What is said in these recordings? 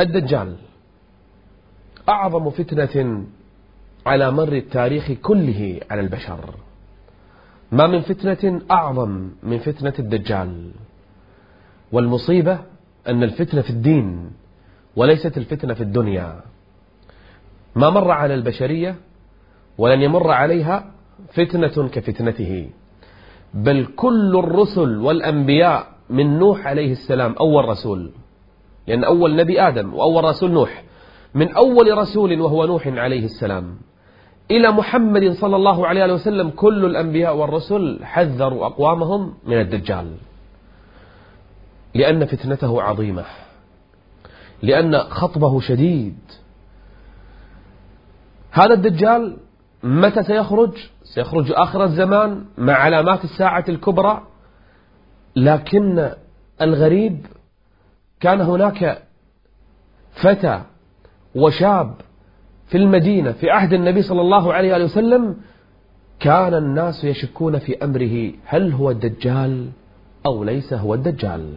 الدجال. أعظم فتنة على مر التاريخ كله على البشر. ما من فتنة أعظم من فتنة الدجال. والمصيبة أن الفتنة في الدين وليست الفتنة في الدنيا. ما مر على البشرية ولن يمر عليها فتنة كفتنته. بل كل الرسل والأنبياء من نوح عليه السلام أول رسول لأن أول نبي آدم وأول رسول نوح من أول رسول وهو نوح عليه السلام. إلى محمد صلى الله عليه وسلم كل الأنبياء والرسل حذروا أقوامهم من الدجال. لأن فتنته عظيمة. لأن خطبه شديد. هذا الدجال متى سيخرج؟ سيخرج آخر الزمان مع علامات الساعة الكبرى. لكن الغريب كان هناك فتى وشاب في المدينة في عهد النبي صلى الله عليه وسلم كان الناس يشكون في أمره هل هو الدجال أو ليس هو الدجال؟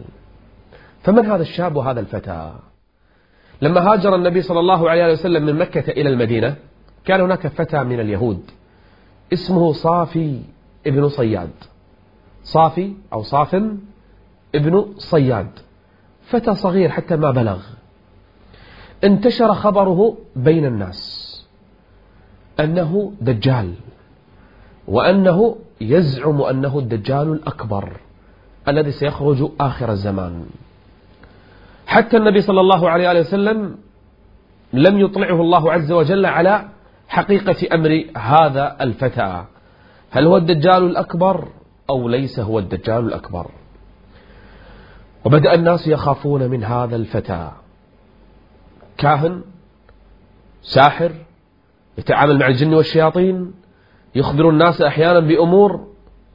فمن هذا الشاب وهذا الفتى؟ لما هاجر النبي صلى الله عليه وسلم من مكة إلى المدينة كان هناك فتى من اليهود اسمه صافي ابن صياد. صافي أو صاف ابن صياد. فتى صغير حتى ما بلغ. انتشر خبره بين الناس. أنه دجال. وأنه يزعم أنه الدجال الأكبر الذي سيخرج آخر الزمان. حتى النبي صلى الله عليه وسلم لم يطلعه الله عز وجل على حقيقة أمر هذا الفتى. هل هو الدجال الأكبر أو ليس هو الدجال الأكبر؟ وبدأ الناس يخافون من هذا الفتى. كاهن ساحر يتعامل مع الجن والشياطين يخبر الناس أحيانا بأمور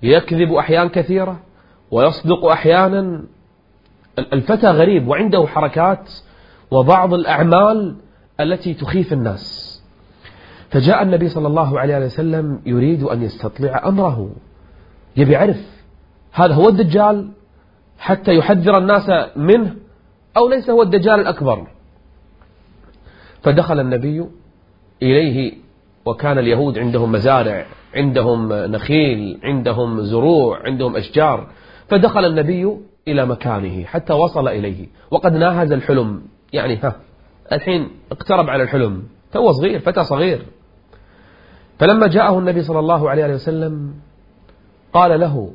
يكذب أحيان كثيرة ويصدق أحيانا. الفتى غريب وعنده حركات وبعض الأعمال التي تخيف الناس. فجاء النبي صلى الله عليه وسلم يريد أن يستطلع أمره. يبي يعرف هذا هو الدجال حتى يحذر الناس منه أو ليس هو الدجال الأكبر. فدخل النبي إليه وكان اليهود عندهم مزارع عندهم نخيل عندهم زروع عندهم أشجار. فدخل النبي إلى مكانه حتى وصل إليه. وقد ناهز الحلم. يعني ها الحين اقترب على الحلم. تو صغير فتى صغير. فلما جاءه النبي صلى الله عليه وسلم قال له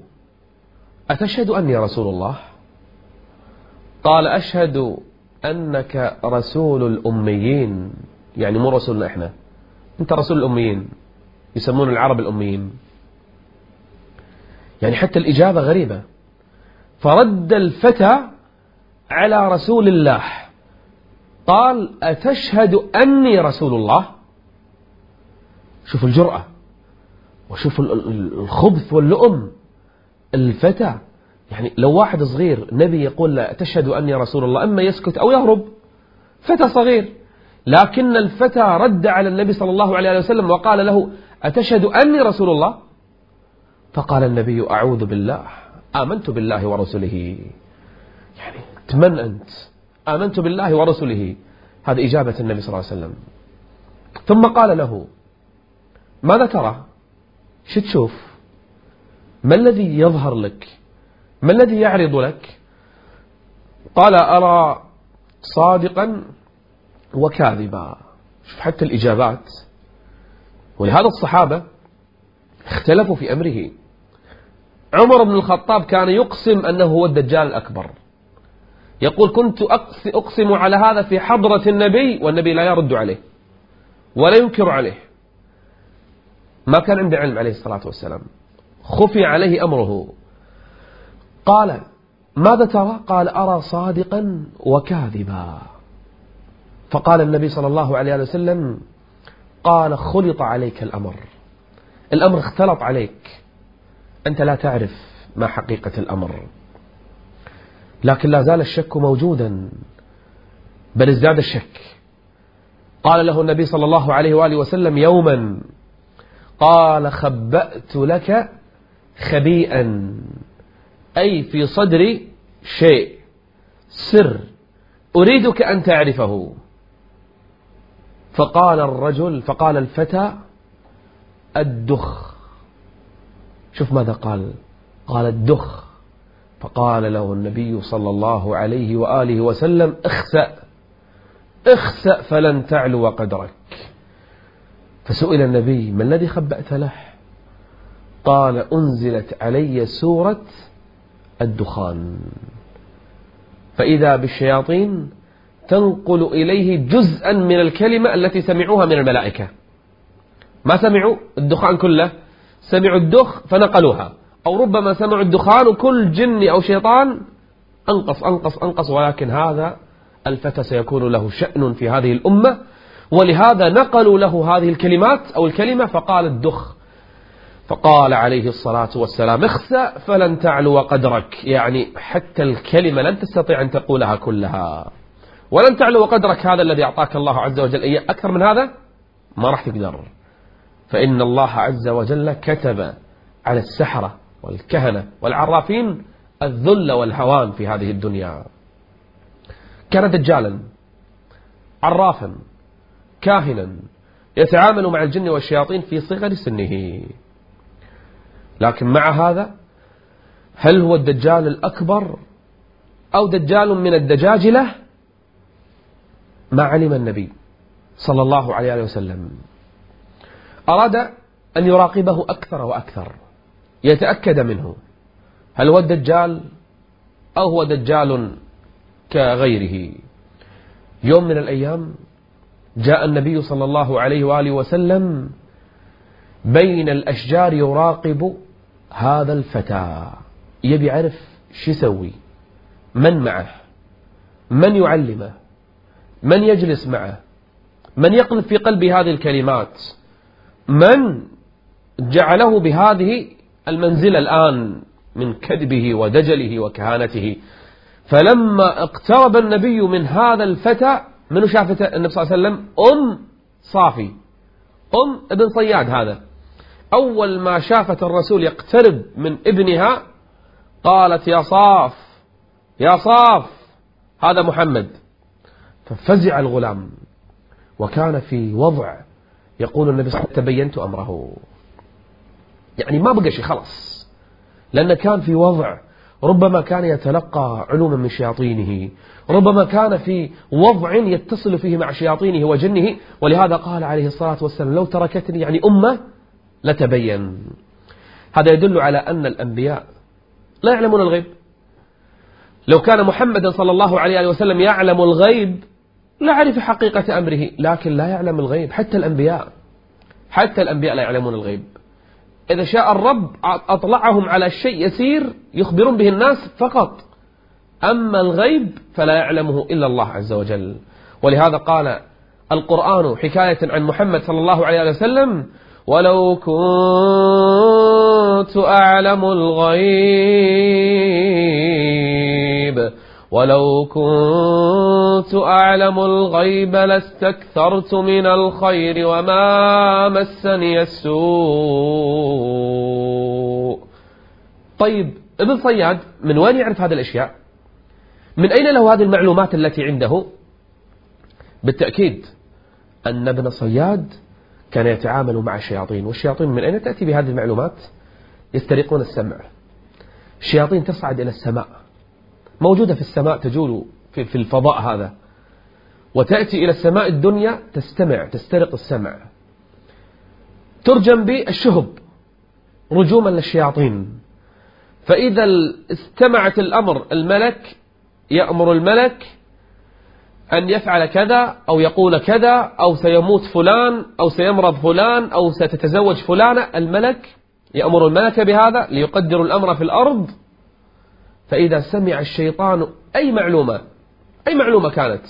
أتشهد أني رسول الله؟ قال أشهد أنك رسول الأميين. يعني مو رسولنا إحنا. أنت رسول الأميين. يسمون العرب الأميين. يعني حتى الإجابة غريبة. فرد الفتى على رسول الله. قال أتشهد أني رسول الله؟ شوف الجرأة. وشوف الخبث واللؤم. الفتى. يعني لو واحد صغير نبي يقول له تشهد أني رسول الله أما يسكت أو يهرب فتى صغير. لكن الفتى رد على النبي صلى الله عليه وسلم وقال له أتشهد أني رسول الله؟ فقال النبي أعوذ بالله آمنت بالله ورسله. يعني تمن أنت آمنت بالله ورسله. هذه إجابة النبي صلى الله عليه وسلم. ثم قال له ماذا ترى؟ شو تشوف؟ ما الذي يظهر لك؟ ما الذي يعرض لك؟ قال أرى صادقا وكاذبا. شوف حتى الإجابات. ولهذا الصحابة اختلفوا في أمره. عمر بن الخطاب كان يقسم أنه هو الدجال الأكبر. يقول كنت أقسم على هذا في حضرة النبي والنبي لا يرد عليه ولا ينكر عليه. ما كان عنده علم عليه الصلاة والسلام. خفي عليه أمره. قال ماذا ترى؟ قال أرى صادقا وكاذبا. فقال النبي صلى الله عليه وسلم قال خلط عليك الأمر. الأمر اختلط عليك. أنت لا تعرف ما حقيقة الأمر. لكن لا زال الشك موجودا. بل ازداد الشك. قال له النبي صلى الله عليه وآله وسلم يوما قال خبأت لك خبيئا. أي في صدري شيء. سر. أريدك أن تعرفه. فقال الرجل فقال الفتى الدخ. شوف ماذا قال. قال الدخ. فقال له النبي صلى الله عليه وآله وسلم اخسأ. اخسأ فلن تعلو قدرك. فسئل النبي ما الذي خبأت له؟ قال أنزلت علي سورة الدخان. فإذا بالشياطين تنقل إليه جزءا من الكلمة التي سمعوها من الملائكة. ما سمعوا؟ الدخان كله. سمعوا الدخ فنقلوها. أو ربما سمعوا الدخان وكل جن أو شيطان. أنقص أنقص أنقص ولكن هذا الفتى سيكون له شأن في هذه الأمة. ولهذا نقلوا له هذه الكلمات أو الكلمة فقال الدخ. فقال عليه الصلاة والسلام اخسأ فلن تعلو قدرك. يعني حتى الكلمة لن تستطيع أن تقولها كلها. ولن تعلو قدرك هذا الذي أعطاك الله عز وجل. إياه أكثر من هذا؟ ما راح تقدر. فإن الله عز وجل كتب على السحرة والكهنة والعرافين الذل والهوان في هذه الدنيا. كان دجالا عرافا كاهنا يتعامل مع الجن والشياطين في صغر سنه. لكن مع هذا هل هو الدجال الأكبر أو دجال من الدجاجلة ما علم النبي صلى الله عليه وسلم. أراد أن يراقبه أكثر وأكثر يتأكد منه. هل هو الدجال أو هو دجال كغيره؟ يوم من الأيام جاء النبي صلى الله عليه وآله وسلم بين الأشجار يراقب هذا الفتى يبي يعرف شو يسوي من معه من يعلمه من يجلس معه من يقذف في قلبه هذه الكلمات من جعله بهذه المنزلة الآن من كذبه ودجله وكهانته. فلما اقترب النبي من هذا الفتى منو شافته النبي صلى الله عليه وسلم؟ أم صافي أم ابن صياد هذا. أول ما شافت الرسول يقترب من ابنها قالت يا صاف يا صاف هذا محمد. ففزع الغلام وكان في وضع يقول النبي صلى الله عليه وسلم تبينت أمره. يعني ما بقى شيء خلاص. لأنه كان في وضع ربما كان يتلقى علوما من شياطينه ربما كان في وضع يتصل فيه مع شياطينه وجنه ولهذا قال عليه الصلاة والسلام لو تركتني يعني أمة لتبين. هذا يدل على أن الأنبياء لا يعلمون الغيب. لو كان محمد صلى الله عليه وسلم يعلم الغيب لا عرف حقيقة أمره لكن لا يعلم الغيب. حتى الأنبياء حتى الأنبياء لا يعلمون الغيب. إذا شاء الرب أطلعهم على شيء يسير يخبرون به الناس فقط. أما الغيب فلا يعلمه إلا الله عز وجل. ولهذا قال القرآن حكاية عن محمد صلى الله عليه وسلم ولو كنت أعلم الغيب ولو كنت أعلم الغيب لاستكثرت من الخير وما مسني السوء. طيب ابن صياد من وين يعرف هذه الأشياء؟ من أين له هذه المعلومات التي عنده؟ بالتأكيد أن ابن صياد كان يتعامل مع الشياطين والشياطين من أين تأتي بهذه المعلومات؟ يسترقون السمع. الشياطين تصعد إلى السماء. موجودة في السماء تجول في, الفضاء هذا. وتأتي إلى السماء الدنيا تستمع تسترق السمع. ترجم بالشهب رجوما للشياطين. فإذا استمعت الأمر الملك يأمر الملك أن يفعل كذا أو يقول كذا أو سيموت فلان أو سيمرض فلان أو ستتزوج فلانة. الملك يأمر الملك بهذا ليقدر الأمر في الأرض. فإذا سمع الشيطان أي معلومة أي معلومة كانت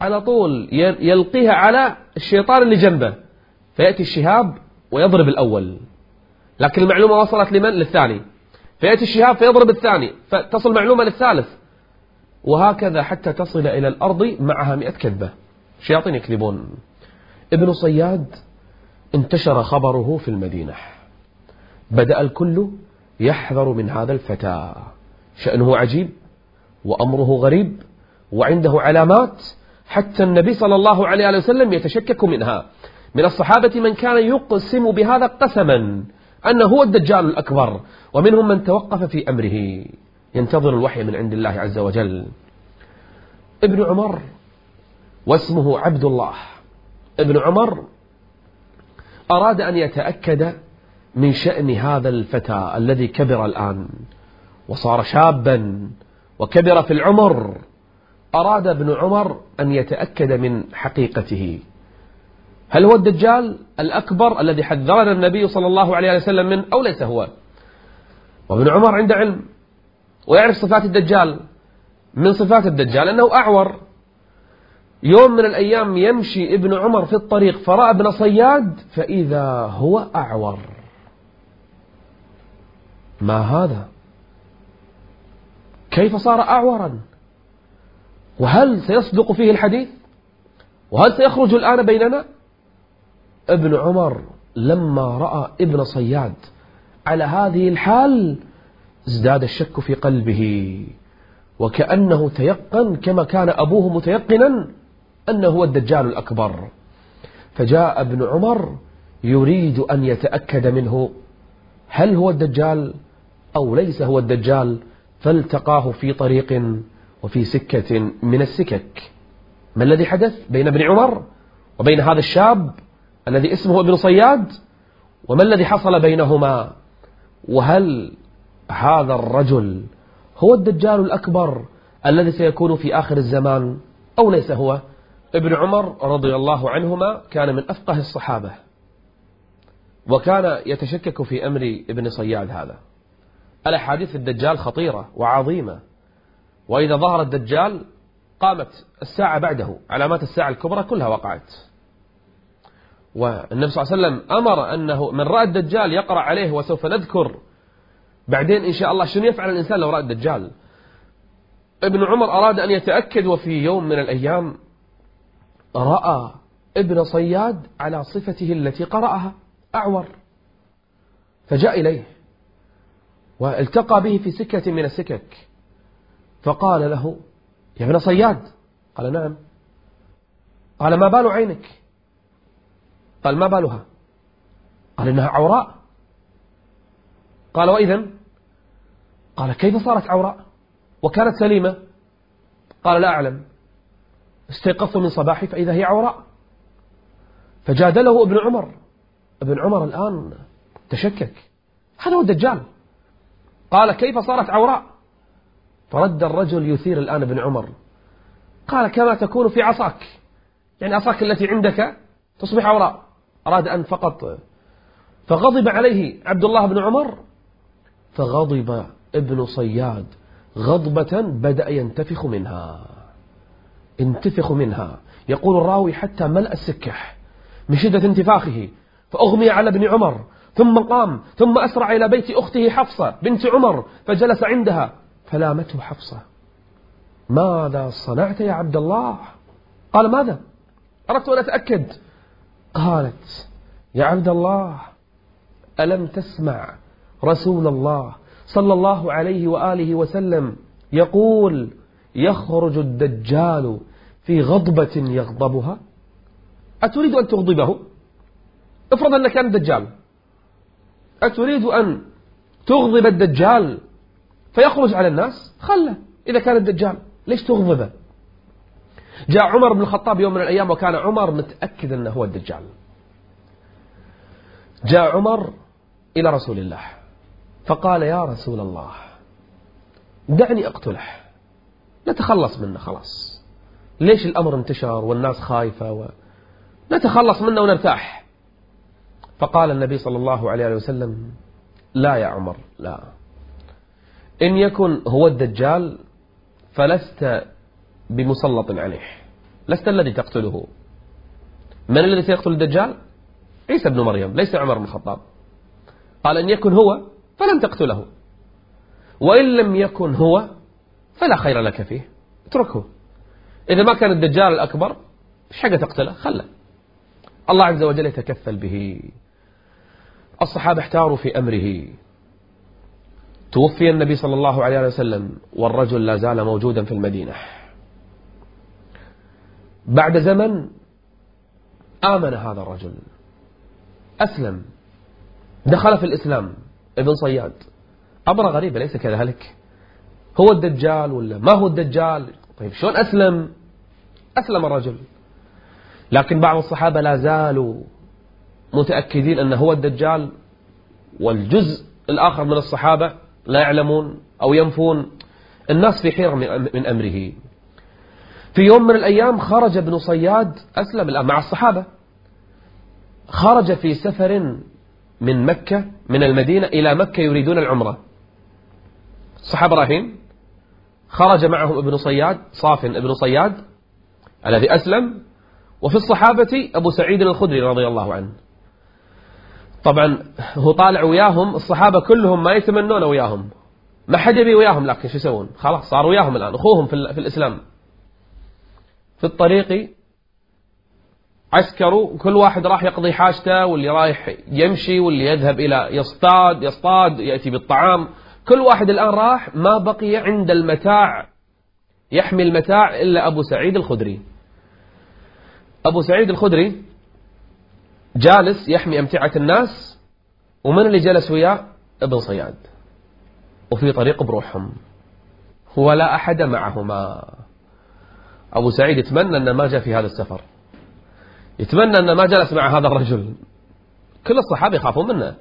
على طول يلقيها على الشيطان اللي جنبه. فيأتي الشهاب ويضرب الأول. لكن المعلومة وصلت لمن؟ للثاني. فيأتي الشهاب فيضرب الثاني. فتصل معلومة للثالث. وهكذا حتى تصل إلى الأرض معها مئة كذبة. شياطين يكذبون. ابن صياد انتشر خبره في المدينة. بدأ الكل يحذر من هذا الفتى. شأنه عجيب وأمره غريب وعنده علامات حتى النبي صلى الله عليه وسلم يتشكك منها. من الصحابة من كان يقسم بهذا قسما أنه هو الدجال الأكبر ومنهم من توقف في أمره. ينتظر الوحي من عند الله عز وجل. ابن عمر واسمه عبد الله ابن عمر أراد أن يتأكد من شأن هذا الفتى الذي كبر الآن وصار شابا وكبر في العمر. أراد ابن عمر أن يتأكد من حقيقته. هل هو الدجال الأكبر الذي حذرنا النبي صلى الله عليه وسلم منه أو ليس هو؟ وابن عمر عنده علم. ويعرف صفات الدجال. من صفات الدجال؟ أنه أعور. يوم من الأيام يمشي ابن عمر في الطريق فرأى ابن صياد فإذا هو أعور. ما هذا؟ كيف صار أعورا؟ وهل سيصدق فيه الحديث؟ وهل سيخرج الآن بيننا؟ ابن عمر لما رأى ابن صياد على هذه الحال ازداد الشك في قلبه وكأنه تيقن كما كان أبوه متيقنا أنه هو الدجال الأكبر. فجاء ابن عمر يريد أن يتأكد منه هل هو الدجال أو ليس هو الدجال فالتقاه في طريق وفي سكة من السكك. ما الذي حدث بين ابن عمر وبين هذا الشاب الذي اسمه ابن صياد؟ وما الذي حصل بينهما؟ وهل هذا الرجل هو الدجال الأكبر الذي سيكون في آخر الزمان أو ليس هو. ابن عمر رضي الله عنهما كان من أفقه الصحابة وكان يتشكك في أمر ابن صياد هذا. الأحاديث الدجال خطيرة وعظيمة وإذا ظهر الدجال قامت الساعة بعده علامات الساعة الكبرى كلها وقعت. والنبي صلى الله عليه وسلم أمر أنه من رأى الدجال يقرأ عليه وسوف نذكر بعدين إن شاء الله شنو يفعل الإنسان لو رأى الدجال؟ ابن عمر أراد أن يتأكد وفي يوم من الأيام رأى ابن صياد على صفته التي قرأها أعور. فجاء إليه والتقى به في سكة من السكك. فقال له يا ابن صياد. قال نعم. قال ما بال عينك؟ قال ما بالها. قال إنها عوراء. قال وإذا قال كيف صارت عوراء؟ وكانت سليمة؟ قال لا أعلم. استيقظت من صباحي فإذا هي عوراء. فجادله ابن عمر. ابن عمر الآن تشكك. هذا هو الدجال. قال كيف صارت عوراء؟ فرد الرجل يثير الآن ابن عمر. قال كما تكون في عصاك. يعني عصاك التي عندك تصبح عوراء. أراد أن فقط فغضب عليه عبد الله بن عمر. فغضب ابن صياد غضبة بدأ ينتفخ منها. انتفخ منها. يقول الراوي حتى ملأ السكح من شدة انتفاخه. فأغمي على ابن عمر ثم قام ثم أسرع إلى بيت أخته حفصة بنت عمر فجلس عندها فلامته حفصة. ماذا صنعت يا عبد الله؟ قال ماذا؟ أردت أن أتأكد. قالت يا عبد الله ألم تسمع رسول الله صلى الله عليه وآله وسلم يقول يخرج الدجال في غضبة يغضبها. أتريد أن تغضبه؟ افرض أنك كان دجال. أتريد أن تغضب الدجال فيخرج على الناس؟ خله. إذا كان الدجال ليش تغضبه؟ جاء عمر بن الخطاب يوم من الأيام وكان عمر متأكد أنه هو الدجال. جاء عمر إلى رسول الله. فقال يا رسول الله دعني أقتله. نتخلص منه خلاص. ليش الأمر انتشر والناس خايفة و... نتخلص منه ونرتاح. فقال النبي صلى الله عليه وسلم لا يا عمر لا. إن يكن هو الدجال فلست بمسلط عليه. لست الذي تقتله. من الذي سيقتل الدجال؟ عيسى بن مريم ليس عمر بن الخطاب. قال إن يكن هو فلن تقتله. وإن لم يكن هو فلا خير لك فيه. اتركه. إذا ما كان الدجال الأكبر إيش حاجة تقتله؟ خله. الله عز وجل يتكفل به. الصحابة احتاروا في أمره. توفي النبي صلى الله عليه وسلم والرجل لا زال موجودا في المدينة. بعد زمن آمن هذا الرجل. أسلم. دخل في الإسلام. ابن صياد. أمر غريبة ليس كذلك؟ هو الدجال ولا ما هو الدجال؟ طيب شلون أسلم؟ أسلم الرجل. لكن بعض الصحابة لا زالوا متأكدين أنه هو الدجال والجزء الآخر من الصحابة لا يعلمون أو ينفون الناس في حيرة من أمره. في يوم من الأيام خرج ابن صياد أسلم الآن مع الصحابة. خرج في سفر من مكة من المدينة إلى مكة يريدون العمرة. الصحابة رايحين خرج معهم ابن صياد صاف ابن صياد الذي أسلم وفي الصحابة أبو سعيد الخدري رضي الله عنه. طبعا هو طالع وياهم الصحابة كلهم ما يتمنون وياهم. ما حد يبي وياهم لكن شو يسوون؟ خلاص صاروا وياهم الآن أخوهم في, في الإسلام. في الطريق عسكروا كل واحد راح يقضي حاجته واللي رايح يمشي واللي يذهب إلى يصطاد يصطاد يأتي بالطعام. كل واحد الآن راح ما بقي عند المتاع يحمي المتاع إلا أبو سعيد الخدري. أبو سعيد الخدري جالس يحمي أمتعة الناس ومن اللي جلس وياه؟ ابن صياد. وفي طريق بروحهم. ولا أحد معهما. أبو سعيد يتمنى أنه ما جاء في هذا السفر. يتمنى أنه ما جلس مع هذا الرجل. كل الصحابة يخافون منه.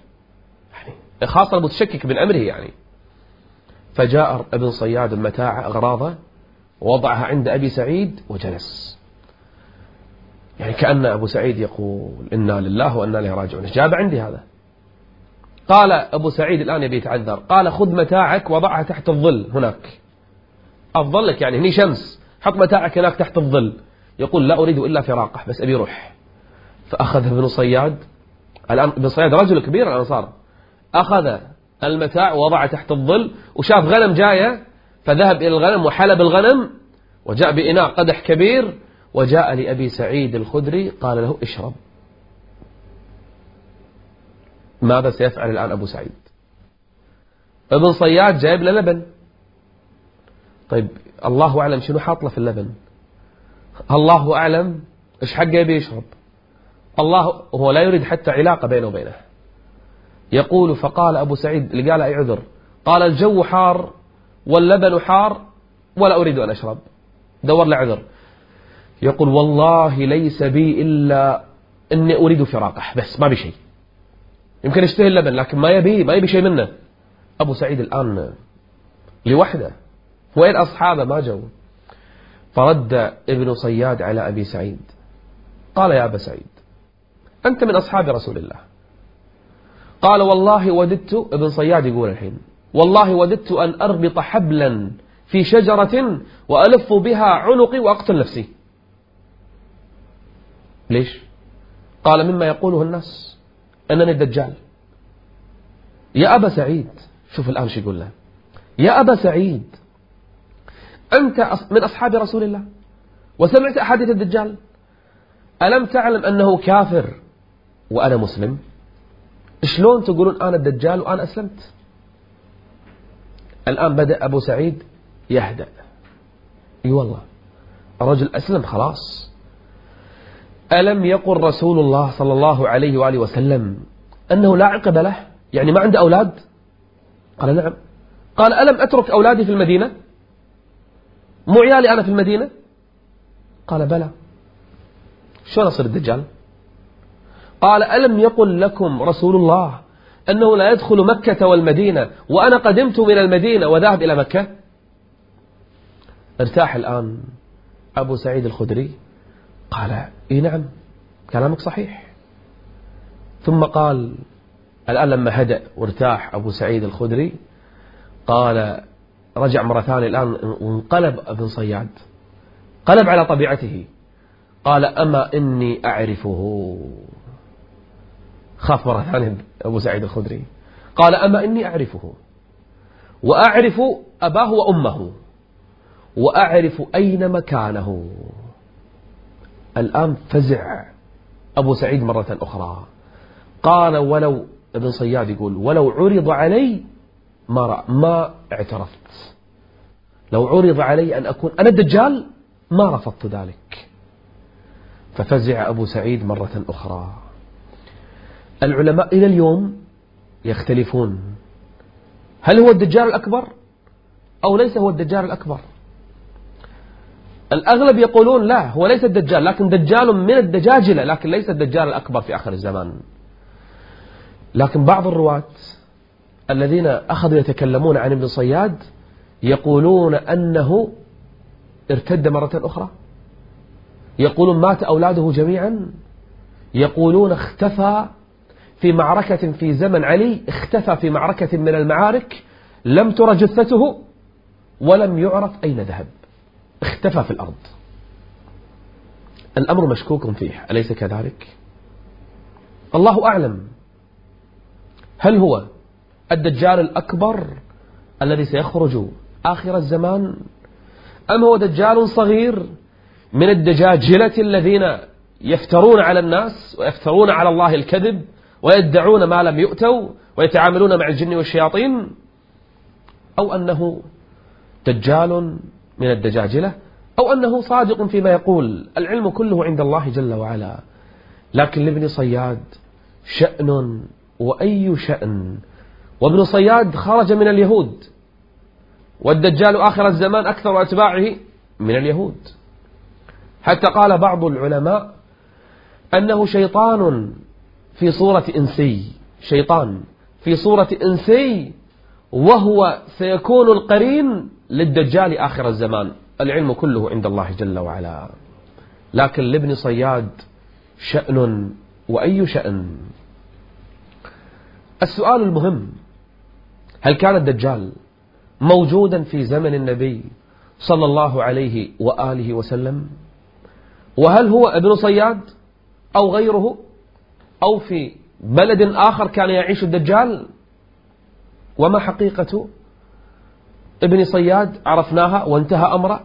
يعني خاصة المتشكك من أمره يعني. فجاء ابن صياد المتاع أغراضه ووضعها عند أبي سعيد وجلس. يعني كأن أبو سعيد يقول إنا لله وإنا إليه راجعون. جاب عندي هذا؟ قال أبو سعيد الآن يبي يتعذر. قال خذ متاعك وضعها تحت الظل هناك. أفضل لك يعني هني شمس. حط متاعك هناك تحت الظل. يقول لا أريد إلا فراقه بس أبي روح. فأخذ ابن صياد الآن ابن صياد رجل كبير الأنصار. أخذ المتاع ووضعه تحت الظل وشاف غنم جاية فذهب إلى الغنم وحلب الغنم وجاء بإناء قدح كبير وجاء لأبي سعيد الخدري قال له اشرب. ماذا سيفعل الآن أبو سعيد؟ ابن صياد جايب له لبن. طيب الله أعلم شنو حاط له في اللبن؟ الله أعلم إيش حقه يبي يشرب؟ الله هو لا يريد حتى علاقة بينه وبينه. يقول فقال أبو سعيد اللي قال أي عذر قال الجو حار واللبن حار ولا أريد أن أشرب. دور له عذر. يقول والله ليس بي إلا أني أريد فراقه بس ما بشيء يمكن يشتهي اللبن لكن ما يبي ما يبي شيء منه. أبو سعيد الآن لوحده. وين أصحابه؟ ما جو فرد ابن صياد على أبي سعيد. قال يا أبا سعيد أنت من أصحاب رسول الله. قال والله وددت ابن صياد يقول الحين والله وددت أن أربط حبلا في شجرة وألف بها عنقي وأقتل نفسي. ليش؟ قال مما يقوله الناس أنني الدجال. يا أبا سعيد شوف الآن شو يقول له. يا أبا سعيد أنت من أصحاب رسول الله؟ وسمعت أحاديث الدجال؟ ألم تعلم أنه كافر وأنا مسلم؟ شلون تقولون أنا الدجال وأنا أسلمت؟ الآن بدأ أبو سعيد يهدأ. إي والله. الرجل أسلم خلاص. ألم يقل رسول الله صلى الله عليه وآله وسلم أنه لا عقب له؟ يعني ما عنده أولاد؟ قال نعم. قال ألم أترك أولادي في المدينة؟ مو عيالي أنا في المدينة؟ قال بلى. شلون أصير الدجال؟ قال ألم يقل لكم رسول الله أنه لا يدخل مكة والمدينة وأنا قدمت من المدينة وذهب إلى مكة؟ ارتاح الآن أبو سعيد الخدري. قال إي نعم كلامك صحيح. ثم قال الآن لما هدأ وارتاح أبو سعيد الخدري قال رجع مرة ثانية الآن وانقلب ابن صياد. قلب على طبيعته. قال أما إني أعرفه. خاف مرة ثانية أبو سعيد الخدري. قال أما إني أعرفه. وأعرف أباه وأمه. وأعرف أين مكانه. الآن فزع أبو سعيد مرة أخرى. قال ولو ابن صياد يقول ولو عرض علي ما ما اعترفت. لو عرض علي أن أكون أنا الدجال ما رفضت ذلك. ففزع أبو سعيد مرة أخرى. العلماء إلى اليوم يختلفون. هل هو الدجال الأكبر أو ليس هو الدجال الأكبر؟ الأغلب يقولون لا هو ليس الدجال لكن دجال من الدجاجلة لكن ليس الدجال الأكبر في آخر الزمان. لكن بعض الرواة الذين أخذوا يتكلمون عن ابن صياد يقولون أنه ارتد مرة أخرى. يقولون مات أولاده جميعا. يقولون اختفى في معركة في زمن علي اختفى في معركة من المعارك لم تر جثته ولم يعرف أين ذهب. اختفى في الأرض. الأمر مشكوك فيه أليس كذلك؟ الله أعلم. هل هو الدجال الأكبر الذي سيخرج آخر الزمان؟ أم هو دجال صغير من الدجاجلة الذين يفترون على الناس ويفترون على الله الكذب ويدعون ما لم يؤتوا ويتعاملون مع الجن والشياطين؟ أو أنه دجال من الدجاجلة؟ أو أنه صادق فيما يقول؟ العلم كله عند الله جل وعلا. لكن لابن صياد شأن وأي شأن؟ وابن صياد خرج من اليهود. والدجال آخر الزمان أكثر أتباعه من اليهود. حتى قال بعض العلماء أنه شيطان في صورة إنسي. شيطان في صورة إنسي وهو سيكون القرين للدجال آخر الزمان. العلم كله عند الله جل وعلا. لكن لابن صياد شأن وأي شأن؟ السؤال المهم هل كان الدجال موجودا في زمن النبي صلى الله عليه وآله وسلم؟ وهل هو ابن صياد أو غيره؟ أو في بلد آخر كان يعيش الدجال؟ وما حقيقة ابن صياد عرفناها وانتهى أمره؟